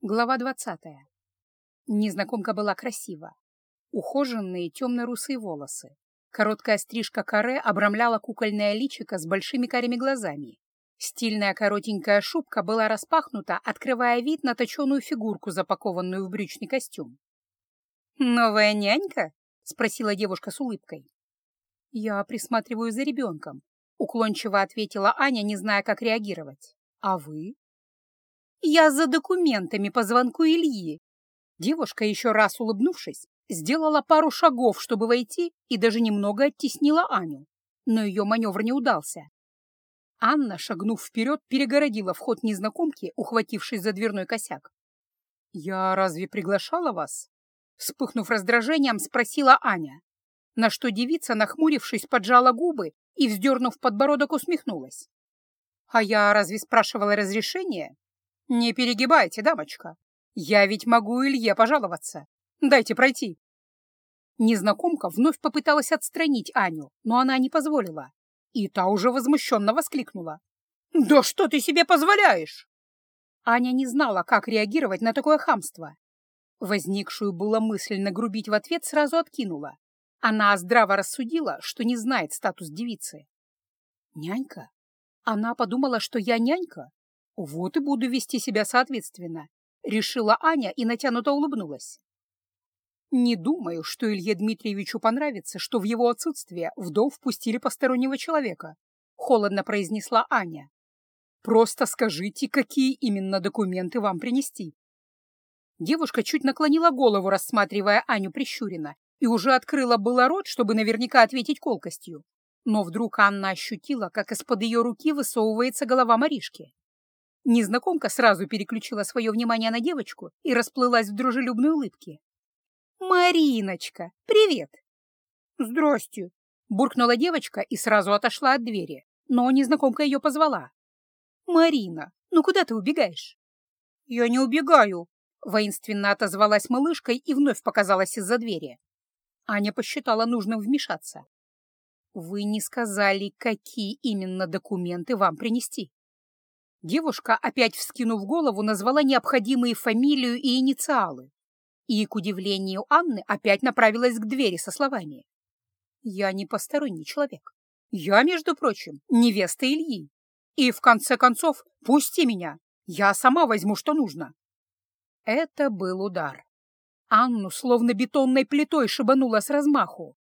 Глава двадцатая. Незнакомка была красива. Ухоженные темно-русые волосы. Короткая стрижка каре обрамляла кукольное личико с большими карими глазами. Стильная коротенькая шубка была распахнута, открывая вид на точеную фигурку, запакованную в брючный костюм. «Новая нянька?» — спросила девушка с улыбкой. «Я присматриваю за ребенком», — уклончиво ответила Аня, не зная, как реагировать. «А вы?» «Я за документами по звонку Ильи». Девушка, еще раз улыбнувшись, сделала пару шагов, чтобы войти, и даже немного оттеснила Аню. Но ее маневр не удался. Анна, шагнув вперед, перегородила вход незнакомки, ухватившись за дверной косяк. «Я разве приглашала вас?» Вспыхнув раздражением, спросила Аня, на что девица, нахмурившись, поджала губы и, вздернув подбородок, усмехнулась. «А я разве спрашивала разрешение?» «Не перегибайте, дамочка. Я ведь могу Илье пожаловаться. Дайте пройти». Незнакомка вновь попыталась отстранить Аню, но она не позволила. И та уже возмущенно воскликнула. «Да что ты себе позволяешь?» Аня не знала, как реагировать на такое хамство. Возникшую было мысль нагрубить в ответ сразу откинула. Она здраво рассудила, что не знает статус девицы. «Нянька? Она подумала, что я нянька? Вот и буду вести себя соответственно», — решила Аня и натянуто улыбнулась. «Не думаю, что Илье Дмитриевичу понравится, что в его отсутствие в дом впустили постороннего человека», — холодно произнесла Аня. «Просто скажите, какие именно документы вам принести». Девушка чуть наклонила голову, рассматривая Аню прищуренно, и уже открыла было рот, чтобы наверняка ответить колкостью. Но вдруг Анна ощутила, как из-под ее руки высовывается голова Маришки. Незнакомка сразу переключила свое внимание на девочку и расплылась в дружелюбной улыбке. «Мариночка, привет!» «Здрасте!» — буркнула девочка и сразу отошла от двери, но незнакомка ее позвала. «Марина, ну куда ты убегаешь?» «Я не убегаю!» — воинственно отозвалась малышкой и вновь показалась из-за двери. Аня посчитала нужным вмешаться. «Вы не сказали, какие именно документы вам принести?» Девушка, опять вскинув голову, назвала необходимые фамилию и инициалы. И, к удивлению Анны, опять направилась к двери со словами. «Я не посторонний человек. Я, между прочим, невеста Ильи. И, в конце концов, пусти меня. Я сама возьму, что нужно». Это был удар. Анну словно бетонной плитой шибанула с размаху.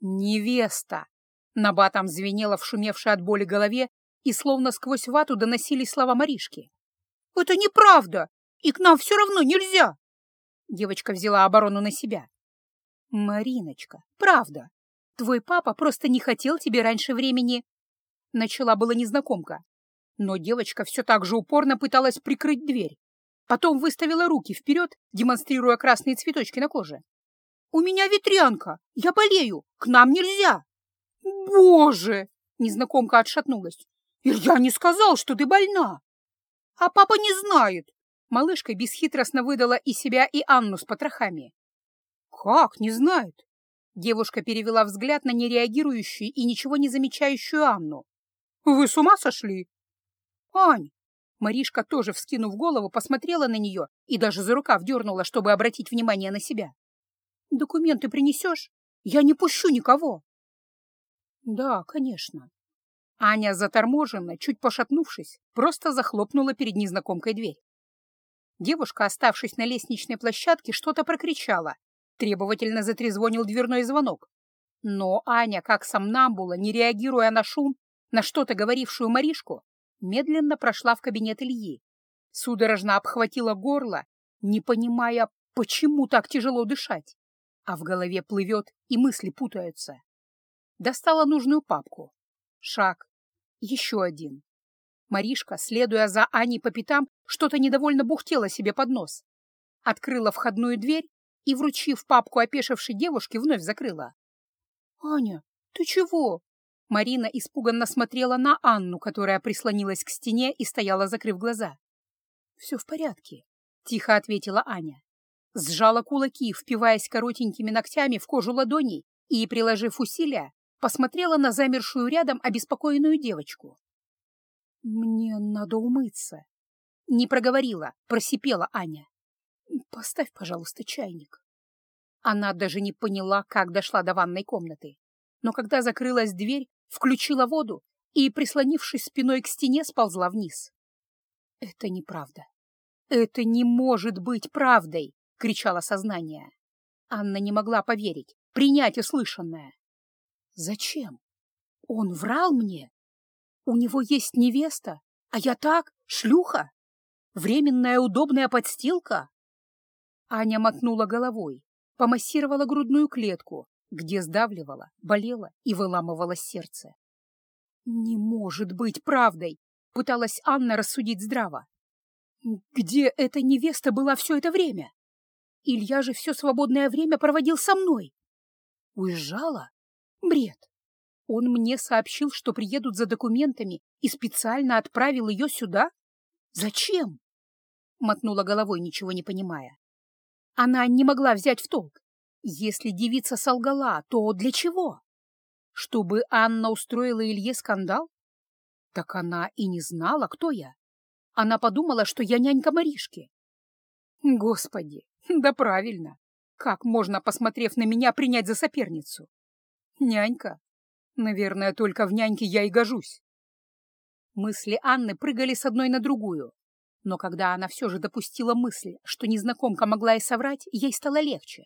«Невеста!» — набатом звенело в шумевшей от боли голове и словно сквозь вату доносились слова Маришки. «Это неправда, и к нам все равно нельзя!» Девочка взяла оборону на себя. «Мариночка, правда, твой папа просто не хотел тебе раньше времени...» Начала была незнакомка, но девочка все так же упорно пыталась прикрыть дверь. Потом выставила руки вперед, демонстрируя красные цветочки на коже. «У меня ветрянка! Я болею! К нам нельзя!» «Боже!» — незнакомка отшатнулась. Илья не сказал, что ты больна. А папа не знает. Малышка бесхитростно выдала и себя, и Анну с потрохами. Как не знает? Девушка перевела взгляд на нереагирующую и ничего не замечающую Анну. Вы с ума сошли? Ань! Маришка, тоже вскинув голову, посмотрела на нее и даже за рукав дернула, чтобы обратить внимание на себя. «Документы принесешь? Я не пущу никого!» «Да, конечно. Аня, заторможенно, чуть пошатнувшись, просто захлопнула перед незнакомкой дверь. Девушка, оставшись на лестничной площадке, что-то прокричала. Требовательно затрезвонил дверной звонок. Но Аня, как сомнамбула, не реагируя на шум, на что-то говорившую Маришку, медленно прошла в кабинет Ильи. Судорожно обхватила горло, не понимая, почему так тяжело дышать. А в голове плывет, и мысли путаются. Достала нужную папку. Шаг, еще один. Маришка, следуя за Аней по пятам, что-то недовольно бухтела себе под нос. Открыла входную дверь и, вручив папку опешившей девушке, вновь закрыла. «Аня, ты чего?» Марина испуганно смотрела на Анну, которая прислонилась к стене и стояла, закрыв глаза. «Все в порядке», — тихо ответила Аня. Сжала кулаки, впиваясь коротенькими ногтями в кожу ладоней и, приложив усилия, посмотрела на замершую рядом обеспокоенную девочку. «Мне надо умыться». Не проговорила, просипела Аня. «Поставь, пожалуйста, чайник». Она даже не поняла, как дошла до ванной комнаты. Но когда закрылась дверь, включила воду и, прислонившись спиной к стене, сползла вниз. «Это неправда. Это не может быть правдой!» — кричало сознание. Анна не могла поверить, принять услышанное. «Зачем? Он врал мне? У него есть невеста, а я так, шлюха? Временная удобная подстилка?» Аня мотнула головой, помассировала грудную клетку, где сдавливала, болело и выламывало сердце. «Не может быть правдой!» — пыталась Анна рассудить здраво. «Где эта невеста была все это время? Илья же все свободное время проводил со мной. Уезжала? Бред. Он мне сообщил, что приедут за документами и специально отправил ее сюда? Зачем?» Мотнула головой, ничего не понимая. Она не могла взять в толк. Если девица солгала, то для чего? Чтобы Анна устроила Илье скандал? Так она и не знала, кто я. Она подумала, что я нянька Маришки. Господи, да правильно. Как можно, посмотрев на меня, принять за соперницу? Нянька? Наверное, только в няньке я и гожусь. Мысли Анны прыгали с одной на другую. Но когда она все же допустила мысль, что незнакомка могла и соврать, ей стало легче.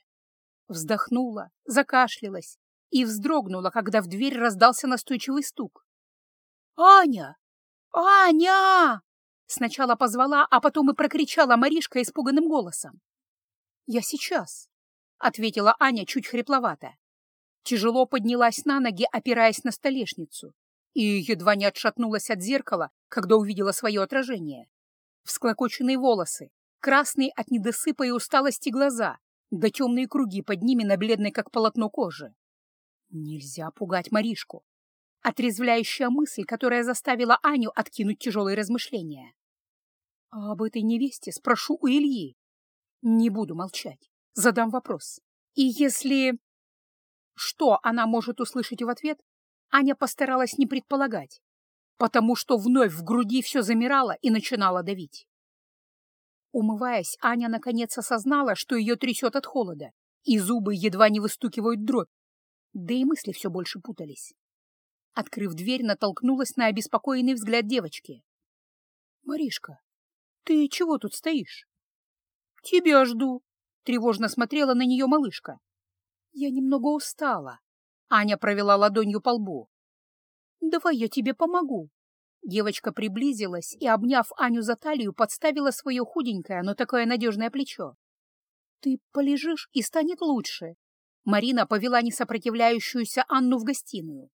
Вздохнула, закашлялась и вздрогнула, когда в дверь раздался настойчивый стук. «Аня! Аня!» Сначала позвала, а потом и прокричала Маришка испуганным голосом. «Я сейчас», — ответила Аня чуть хрипловато. Тяжело поднялась на ноги, опираясь на столешницу, и едва не отшатнулась от зеркала, когда увидела свое отражение. Всклокоченные волосы, красные от недосыпа и усталости глаза, да темные круги под ними на бледной, как полотно кожи. Нельзя пугать Маришку. Отрезвляющая мысль, которая заставила Аню откинуть тяжелые размышления. Об этой невесте спрошу у Ильи. Не буду молчать. Задам вопрос. И если... Что она может услышать в ответ, Аня постаралась не предполагать потому что вновь в груди все замирало и начинало давить. Умываясь, Аня наконец осознала, что ее трясет от холода, и зубы едва не выстукивают дробь, да и мысли все больше путались. Открыв дверь, натолкнулась на обеспокоенный взгляд девочки. — Маришка, ты чего тут стоишь? — Тебя жду, — тревожно смотрела на нее малышка. — Я немного устала. Аня провела ладонью по лбу. «Давай я тебе помогу». Девочка приблизилась и, обняв Аню за талию, подставила свое худенькое, но такое надежное плечо. «Ты полежишь, и станет лучше». Марина повела несопротивляющуюся Анну в гостиную.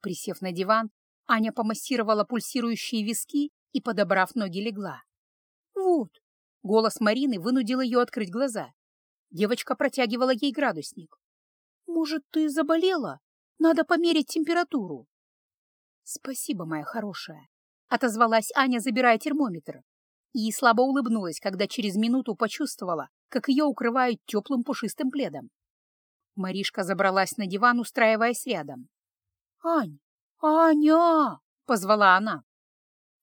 Присев на диван, Аня помассировала пульсирующие виски и, подобрав ноги, легла. «Вот!» — голос Марины вынудил ее открыть глаза. Девочка протягивала ей градусник. «Может, ты заболела? Надо померить температуру». «Спасибо, моя хорошая», — отозвалась Аня, забирая термометр. И слабо улыбнулась, когда через минуту почувствовала, как ее укрывают теплым пушистым пледом. Маришка забралась на диван, устраиваясь рядом. «Ань! Аня!» — позвала она.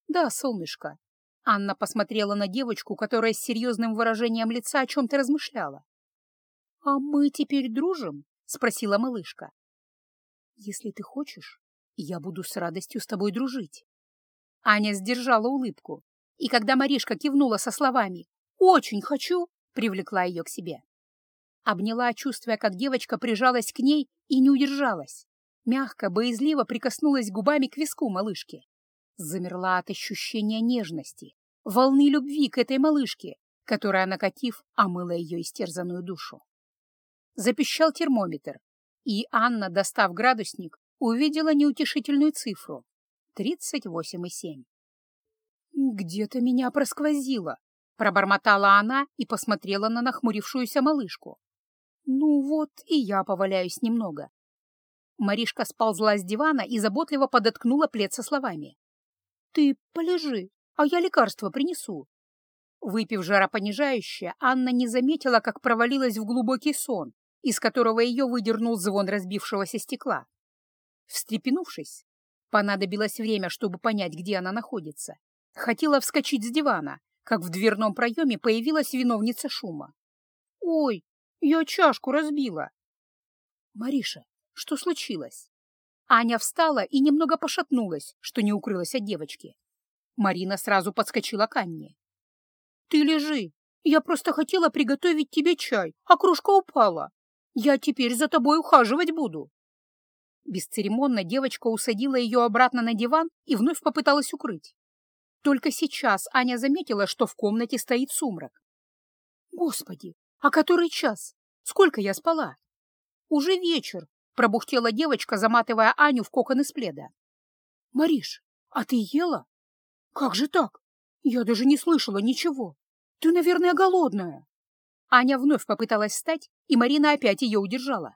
«Да, солнышко». Анна посмотрела на девочку, которая с серьезным выражением лица о чем-то размышляла. «А мы теперь дружим?» — спросила малышка. «Если ты хочешь, я буду с радостью с тобой дружить. Аня сдержала улыбку, и когда Маришка кивнула со словами «Очень хочу», привлекла ее к себе. Обняла, чувствуя, как девочка прижалась к ней и не удержалась. Мягко, боязливо прикоснулась губами к виску малышки. Замерла от ощущения нежности, волны любви к этой малышке, которая, накатив, омыла ее истерзанную душу. Запищал термометр, и Анна, достав градусник, увидела неутешительную цифру — тридцать восемь и семь. «Где-то меня просквозило», — пробормотала она и посмотрела на нахмурившуюся малышку. «Ну вот, и я поваляюсь немного». Маришка сползла с дивана и заботливо подоткнула плед со словами. «Ты полежи, а я лекарство принесу». Выпив жаропонижающее, Анна не заметила, как провалилась в глубокий сон, из которого ее выдернул звон разбившегося стекла. Встрепенувшись, понадобилось время, чтобы понять, где она находится, Хотела вскочить с дивана, как в дверном проеме появилась виновница шума. «Ой, я чашку разбила!» «Мариша, что случилось?» Аня встала и немного пошатнулась, что не укрылась от девочки. Марина сразу подскочила к Анне. «Ты лежи. Я просто хотела приготовить тебе чай, а кружка упала. Я теперь за тобой ухаживать буду». Бесцеремонно девочка усадила ее обратно на диван и вновь попыталась укрыть. Только сейчас Аня заметила, что в комнате стоит сумрак. «Господи, а который час? Сколько я спала?» «Уже вечер», — пробухтела девочка, заматывая Аню в кокон из пледа. «Мариш, а ты ела? Как же так? Я даже не слышала ничего. Ты, наверное, голодная». Аня вновь попыталась встать, и Марина опять ее удержала.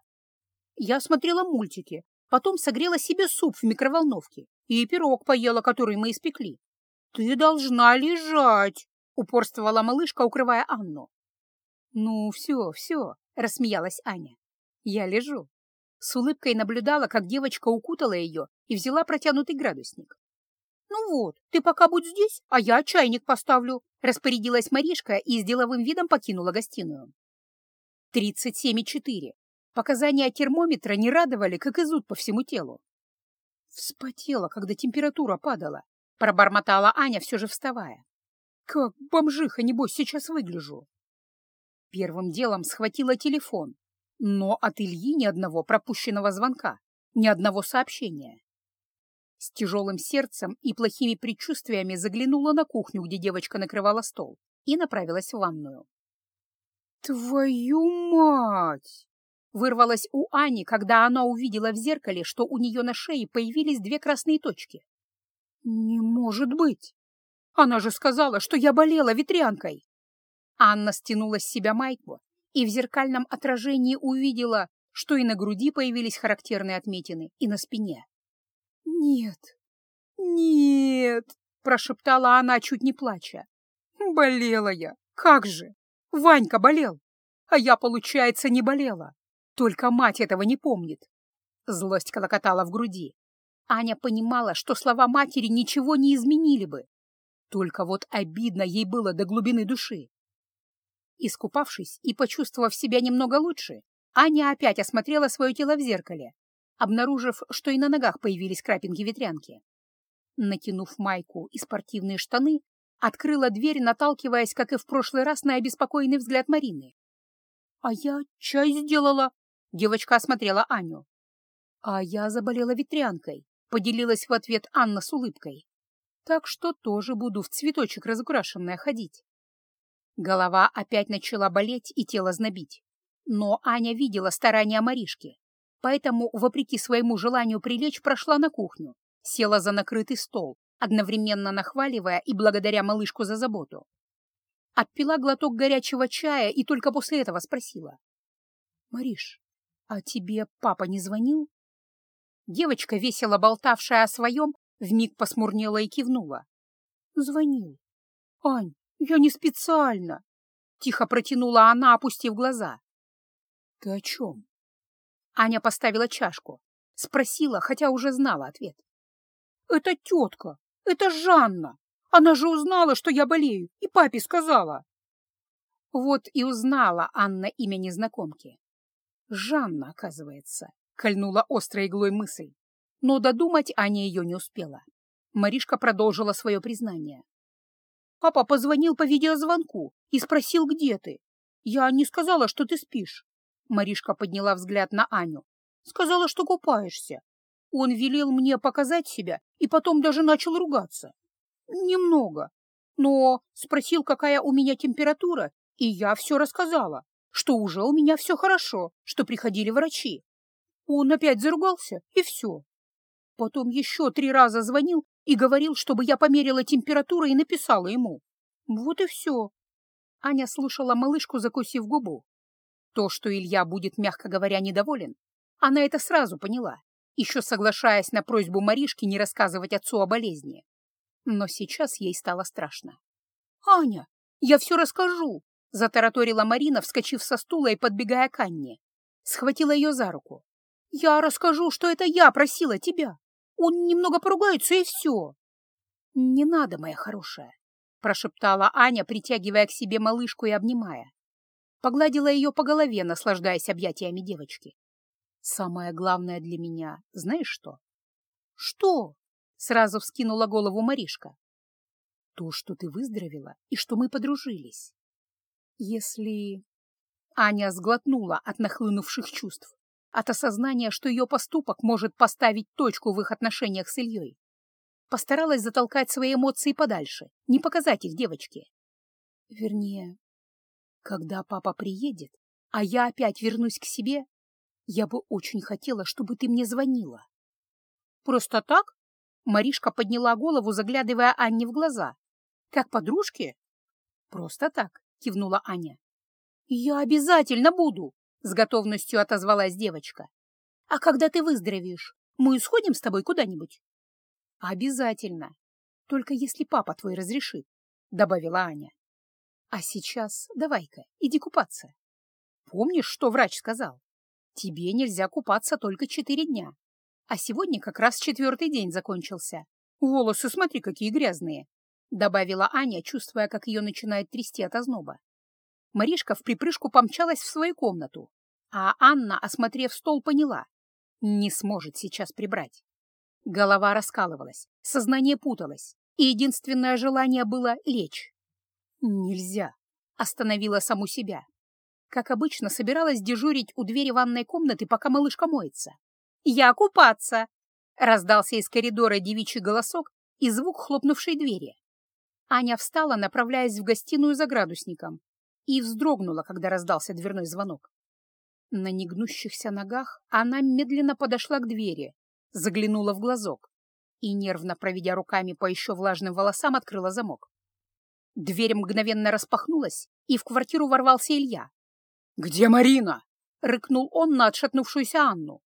Я смотрела мультики, потом согрела себе суп в микроволновке и пирог поела, который мы испекли. «Ты должна лежать!» — упорствовала малышка, укрывая Анну. «Ну, все, все!» — рассмеялась Аня. «Я лежу». С улыбкой наблюдала, как девочка укутала ее и взяла протянутый градусник. «Ну вот, ты пока будь здесь, а я чайник поставлю», — распорядилась Маришка и с деловым видом покинула гостиную. Тридцать семь и четыре. Показания термометра не радовали, как и зуд по всему телу. Вспотела, когда температура падала. Пробормотала Аня, все же вставая. Как бомжиха, небось, сейчас выгляжу. Первым делом схватила телефон, но от Ильи ни одного пропущенного звонка, ни одного сообщения. С тяжелым сердцем и плохими предчувствиями заглянула на кухню, где девочка накрывала стол, и направилась в ванную. «Твою мать!» Вырвалась у Ани, когда она увидела в зеркале, что у нее на шее появились две красные точки. «Не может быть! Она же сказала, что я болела ветрянкой!» Анна стянула с себя майку и в зеркальном отражении увидела, что и на груди появились характерные отметины, и на спине. «Нет, нет!» — прошептала она, чуть не плача. «Болела я! Как же! Ванька болел! А я, получается, не болела! Только мать этого не помнит!» Злость колокотала в груди. Аня понимала, что слова матери ничего не изменили бы. Только вот обидно ей было до глубины души. Искупавшись и почувствовав себя немного лучше, Аня опять осмотрела свое тело в зеркале, обнаружив, что и на ногах появились крапинки-ветрянки. Натянув майку и спортивные штаны, открыла дверь, наталкиваясь, как и в прошлый раз, на обеспокоенный взгляд Марины. «А я чай сделала!» — девочка осмотрела Аню. «А я заболела ветрянкой», Поделилась в ответ Анна с улыбкой. Так что тоже буду в цветочек разукрашенная ходить. Голова опять начала болеть и тело знобить. Но Аня видела старания Маришки, поэтому, вопреки своему желанию прилечь, прошла на кухню, села за накрытый стол, одновременно нахваливая и благодаря малышку за заботу. Отпила глоток горячего чая и только после этого спросила. — Мариш, а тебе папа не звонил? Девочка, весело болтавшая о своем, вмиг посмурнела и кивнула. «Звонил. Ань, я не специально!» Тихо протянула она, опустив глаза. «Ты о чем?» Аня поставила чашку. Спросила, хотя уже знала ответ. «Это тетка! Это Жанна! Она же узнала, что я болею, и папе сказала!» Вот и узнала Анна имя незнакомки. Жанна, оказывается. — кольнула острой иглой мысль. Но додумать Аня ее не успела. Маришка продолжила свое признание. «Папа позвонил по видеозвонку и спросил, где ты. Я не сказала, что ты спишь». Маришка подняла взгляд на Аню. «Сказала, что купаешься. Он велел мне показать себя и потом даже начал ругаться. Немного. Но спросил, какая у меня температура, и я все рассказала, что уже у меня все хорошо, что приходили врачи. Он опять заругался, и все. Потом еще три раза звонил и говорил, чтобы я померила температуру и написала ему. Вот и все. Аня слушала малышку, закусив губу. То, что Илья будет, мягко говоря, недоволен, она это сразу поняла, еще соглашаясь на просьбу Маришки не рассказывать отцу о болезни. Но сейчас ей стало страшно. «Аня, я все расскажу!» — затараторила Марина, вскочив со стула и подбегая к Анне. Схватила ее за руку. Я расскажу, что это я просила тебя. Он немного поругается, и все. Не надо, моя хорошая, — прошептала Аня, притягивая к себе малышку и обнимая. Погладила ее по голове, наслаждаясь объятиями девочки. Самое главное для меня, знаешь что? Что? Сразу вскинула голову Маришка. То, что ты выздоровела и что мы подружились. Если... Аня сглотнула от нахлынувших чувств, от осознания, что ее поступок может поставить точку в их отношениях с Ильей. Постаралась затолкать свои эмоции подальше, не показать их девочке. Вернее, когда папа приедет, а я опять вернусь к себе, я бы очень хотела, чтобы ты мне звонила. Просто так? Маришка подняла голову, заглядывая Анне в глаза. Как подружки? Просто так, кивнула Аня. Я обязательно буду, с готовностью отозвалась девочка. А когда ты выздоровеешь, мы сходим с тобой куда-нибудь? Обязательно. Только если папа твой разрешит, добавила Аня. А сейчас давай-ка, иди купаться. Помнишь, что врач сказал? Тебе нельзя купаться только четыре дня. А сегодня как раз четвертый день закончился. Волосы, смотри, какие грязные!» — добавила Аня, чувствуя, как ее начинает трясти от озноба. Маришка в припрыжку помчалась в свою комнату, а Анна, осмотрев стол, поняла — не сможет сейчас прибрать. Голова раскалывалась, сознание путалось, и единственное желание было лечь. «Нельзя!» — остановила саму себя. Как обычно, собиралась дежурить у двери ванной комнаты, пока малышка моется. «Я купаться!» — раздался из коридора девичий голосок и звук хлопнувшей двери. Аня встала, направляясь в гостиную за градусником, и вздрогнула, когда раздался дверной звонок. На негнущихся ногах она медленно подошла к двери, заглянула в глазок и, нервно проведя руками по еще влажным волосам, открыла замок. Дверь мгновенно распахнулась, и в квартиру ворвался Илья. «Где Марина?» — рыкнул он на отшатнувшуюся Анну.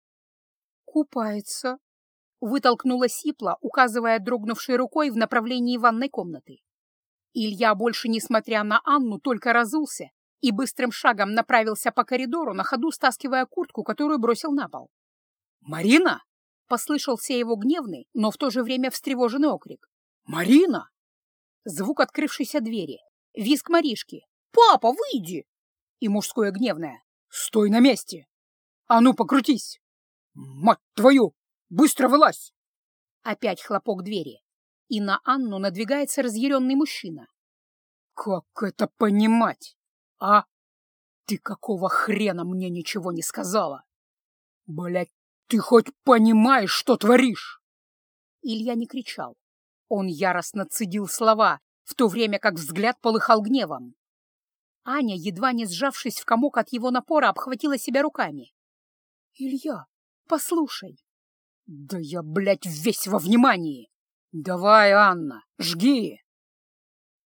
«Купается», — вытолкнула Сипла, указывая дрогнувшей рукой в направлении ванной комнаты. Илья, больше несмотря на Анну, только разулся и быстрым шагом направился по коридору, на ходу стаскивая куртку, которую бросил на пол. «Марина!» — послышался его гневный, но в то же время встревоженный окрик. «Марина!» Звук открывшейся двери, визг Маришки. «Папа, выйди!» И мужское гневное. «Стой на месте! А ну, покрутись!» «Мать твою! Быстро вылазь!» Опять хлопок двери, и на Анну надвигается разъяренный мужчина. «Как это понимать, а? Ты какого хрена мне ничего не сказала? Блядь, ты хоть понимаешь, что творишь?» Илья не кричал. Он яростно цедил слова, в то время как взгляд полыхал гневом. Аня, едва не сжавшись в комок от его напора, обхватила себя руками. «Илья, Послушай. Да я, блядь, весь во внимании. Давай, Анна, жги.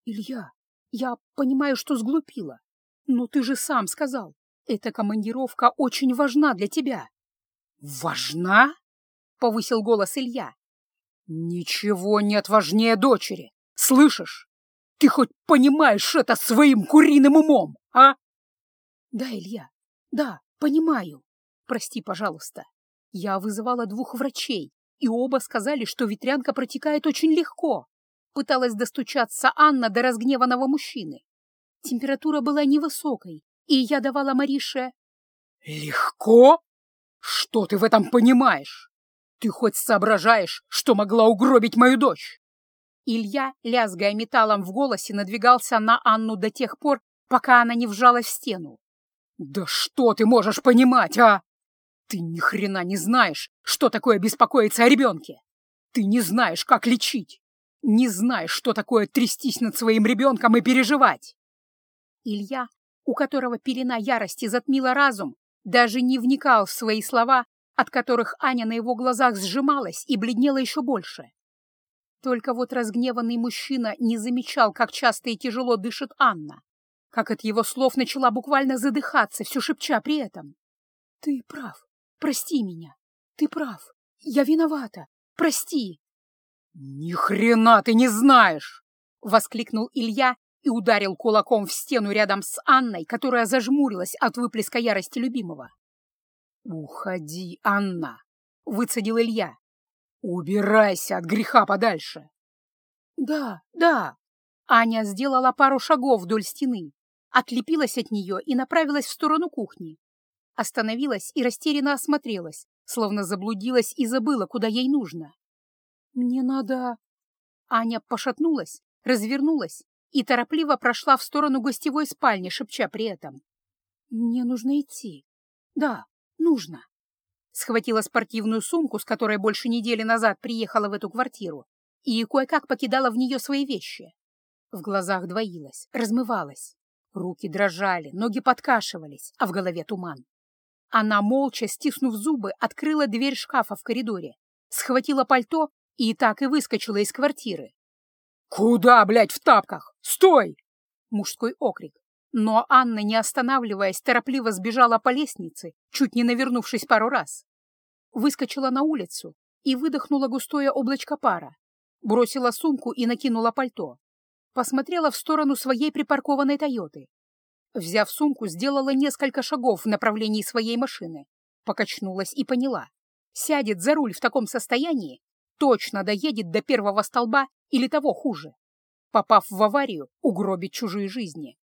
Илья, я понимаю, что сглупила. Но ты же сам сказал, эта командировка очень важна для тебя. Важна? Повысил голос Илья. Ничего нет важнее дочери. Слышишь? Ты хоть понимаешь это своим куриным умом, а? Да, Илья, да, понимаю. Прости, пожалуйста. Я вызывала двух врачей, и оба сказали, что ветрянка протекает очень легко. Пыталась достучаться Анна до разгневанного мужчины. Температура была невысокой, и я давала Марише... «Легко? Что ты в этом понимаешь? Ты хоть соображаешь, что могла угробить мою дочь?» Илья, лязгая металлом в голосе, надвигался на Анну до тех пор, пока она не вжалась в стену. «Да что ты можешь понимать, а? Ты ни хрена не знаешь, что такое беспокоиться о ребенке. Ты не знаешь, как лечить. Не знаешь, что такое трястись над своим ребенком и переживать. Илья, у которого пелена ярости затмила разум, даже не вникал в свои слова, от которых Аня на его глазах сжималась и бледнела еще больше. Только вот разгневанный мужчина не замечал, как часто и тяжело дышит Анна, как от его слов начала буквально задыхаться, все шепча при этом. — Ты прав. Прости меня. Ты прав. Я виновата. Прости. Ни хрена ты не знаешь! Воскликнул Илья и ударил кулаком в стену рядом с Анной, которая зажмурилась от выплеска ярости любимого. «Уходи, Анна!» — выцедил Илья. «Убирайся от греха подальше!» Да, да. Аня сделала пару шагов вдоль стены, отлепилась от нее и направилась в сторону кухни. Остановилась и растерянно осмотрелась, словно заблудилась и забыла, куда ей нужно. «Мне надо...» Аня пошатнулась, развернулась и торопливо прошла в сторону гостевой спальни, шепча при этом. «Мне нужно идти. Да, нужно». Схватила спортивную сумку, с которой больше недели назад приехала в эту квартиру, и кое-как покидала в нее свои вещи. В глазах двоилась, размывалась. Руки дрожали, ноги подкашивались, а в голове туман. Она, молча, стиснув зубы, открыла дверь шкафа в коридоре, схватила пальто и так и выскочила из квартиры. «Куда, блядь, в тапках? Стой!» Мужской окрик. Но Анна, не останавливаясь, торопливо сбежала по лестнице, чуть не навернувшись пару раз. Выскочила на улицу и выдохнула густое облачко пара. Бросила сумку и накинула пальто. Посмотрела в сторону своей припаркованной «Тойоты». Взяв сумку, сделала несколько шагов в направлении своей машины, покачнулась и поняла. Сядет за руль в таком состоянии, точно доедет до первого столба или того хуже. Попав в аварию, угробит чужие жизни.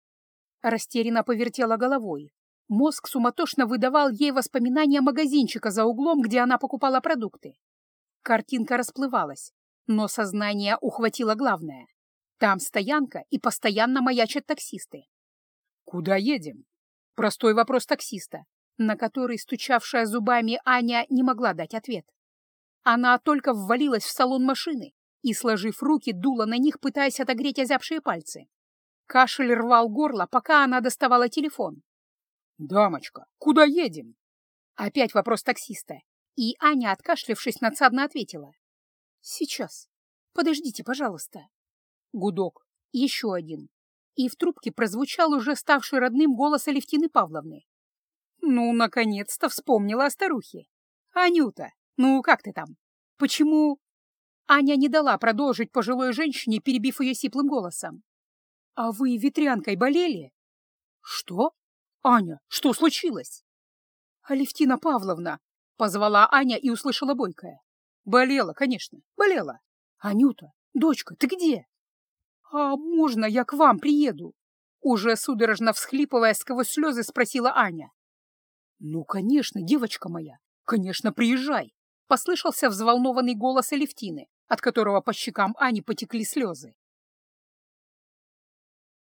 Растерянно повертела головой. Мозг суматошно выдавал ей воспоминания магазинчика за углом, где она покупала продукты. Картинка расплывалась, но сознание ухватило главное. Там стоянка и постоянно маячат таксисты. «Куда едем?» Простой вопрос таксиста, на который, стучавшая зубами, Аня не могла дать ответ. Она только ввалилась в салон машины и, сложив руки, дула на них, пытаясь отогреть озябшие пальцы. Кашель рвал горло, пока она доставала телефон. «Дамочка, куда едем?» Опять вопрос таксиста, и Аня, откашлившись, надсадно ответила. «Сейчас. Подождите, пожалуйста». Гудок. Еще один и в трубке прозвучал уже ставший родным голос Алевтины Павловны. «Ну, наконец-то вспомнила о старухе. Анюта, ну как ты там? Почему...» Аня не дала продолжить пожилой женщине, перебив ее сиплым голосом. «А вы ветрянкой болели?» «Что? Аня, что случилось?» «Алевтина Павловна», — позвала Аня и услышала бойкая. «Болела, конечно, болела. Анюта, дочка, ты где?» «А можно я к вам приеду?» Уже судорожно всхлипывая сквозь слезы, спросила Аня. «Ну, конечно, девочка моя, конечно, приезжай!» Послышался взволнованный голос Алевтины, от которого по щекам Ани потекли слезы.